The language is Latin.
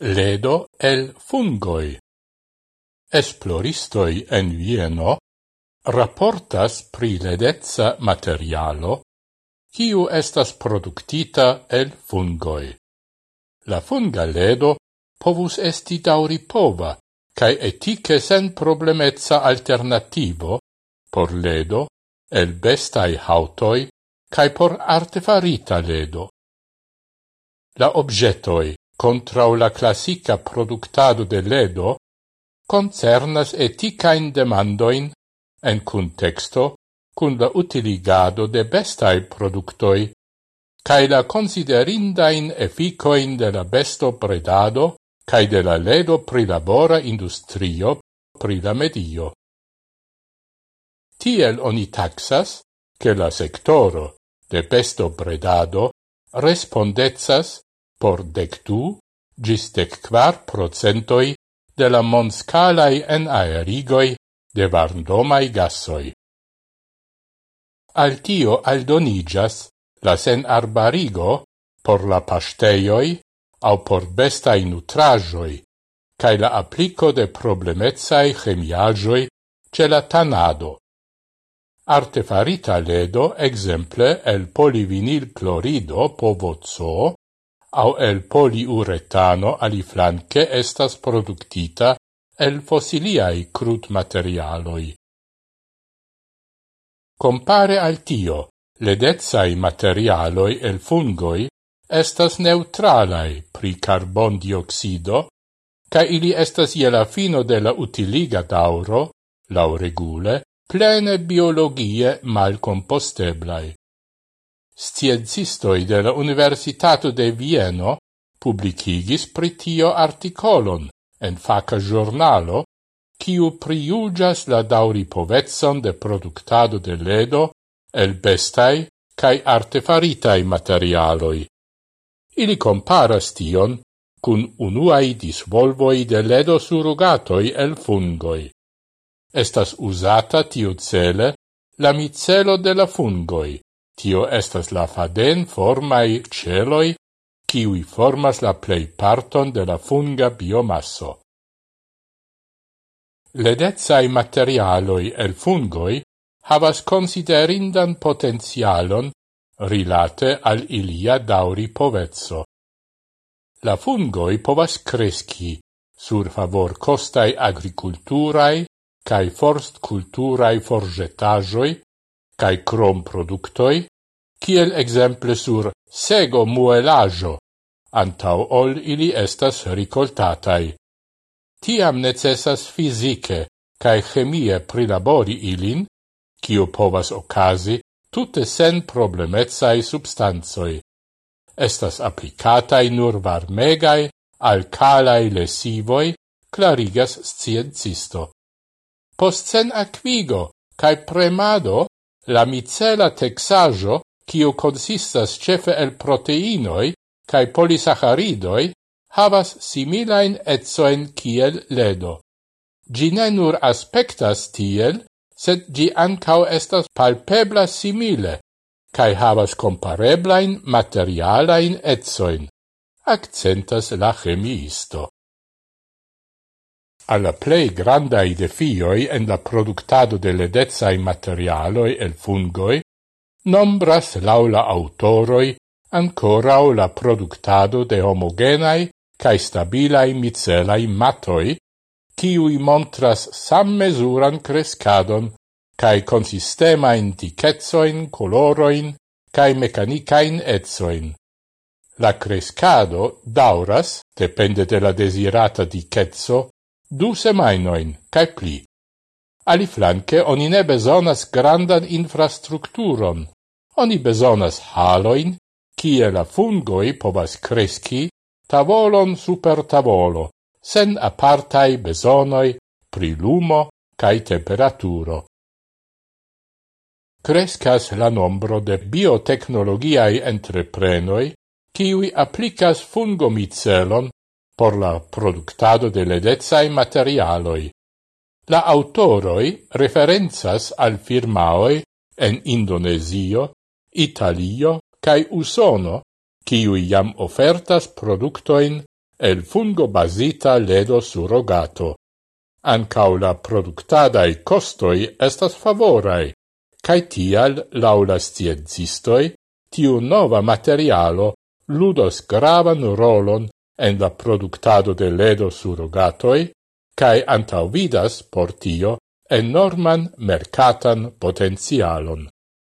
Ledo el fungoi. Esploristoi en Vieno raportas pri ledezza materialo kiu estas productita el fungoi. La funga ledo povus esti dauripova cae etike sen problemezza alternativo por ledo el bestai hautoi cae por artefarita ledo. La objetoi contra la classica productado de ledo concernas eticain demandoin en contexto cun la utiligado de bestai productoi cae la considerindain efficoin de la besto predado cae de la ledo prilabora industrio pri la medio. Tiel oni taxas che la sectoro de besto predado respondezas por dectu gistec quar procentoi de la monscalai en aerigoi de varndomai gassoi. Al tio aldonigas la sen arbarigo por la pasteioi au por bestai nutrajoi, cae la applico de problemezai chemiagioi ce la tanado. Artefarita ledo exemple el polivinil clorido povo au el poliuretano aliflanque estas productita el fossiliai crud materialoi. Compare al tio, ledezai materialoi el fungoi estas neutralai pri carbon dioxido, ca ili estas je la fino de la utiliga dauro, lau regule, plene biologie mal composteblai sciencistoi de la Universitato de Vieno publicigis pritio articolon en faca giornalo quiu priugias la dauri povetson de productado de ledo el bestai cae artefaritai materialoi. Ili comparas tion cun unuai disvolvoi de ledo surrogatoi el fungoi. Estas usata tiu cele la micelo de la fungoi, Tio estas la faden formai celoi, kiwi formas la plei parton de la funga biomasso. Ledezai materialoi el fungoi havas considerindan potenzialon rilate al ilia dauri povezzo. La fungoi povas cresci sur favor costai agriculturai cae forst culturai forgetajoi cae crom productoi, kiel exemple sur sego muelajo, antau ol ili estas ricoltatai. Tiam necessas fisice cae chemie prilabori ilin, kiu povas ocasi tutte sen problemezae substanzoi. Estas applicatai nur varmegai, alcalai lesivoi, clarigas sciencisto. Post sen acquigo cae premado La micela texajo, kiu consistas cefe el proteinoi cae polisacharidoi, havas similain etsoen kiel ledo. Gi ne nur aspectas tiel, sed gi ancau estas palpebla simile, cae havas compareblain materialain etzoin, accentas la chemiisto alla plei grandai defioi en la productado de ledezai materialoi el fungoi, nombras laula autoroi ancorau la productado de homogenai cae stabilai micelai matoi, ciui montras sam mesuran crescadon cae consistema indicezoin, coloroin, cae mecanicain etzoin. La crescado dauras, depende de la desirata dicetso, du semainoin, cae pli. Ali flanque, oni ne besonas grandan infrastrukturon. Oni besonas haloin, kie la fungoi povas cresci, tavolon super tavolo, sen apartai besonoi pri lumo cae temperaturo. Crescas la nombro de biotecnologiae entreprenoi, kiui applicas fungomicelon por la productado de ledezai materialoi. La autoroi referenzas al firmaoi en Indonesio, Italio cae Usono, kiui jam ofertas productoin el fungo basita ledo surrogato. Ancau la productadae costoi estas favorai, cae tial, laula stienzistoi, tiu nova materialo ludos gravan rolon en la productado de ledo surrogatoi, cae antauvidas por tio enorman mercatan potencialon.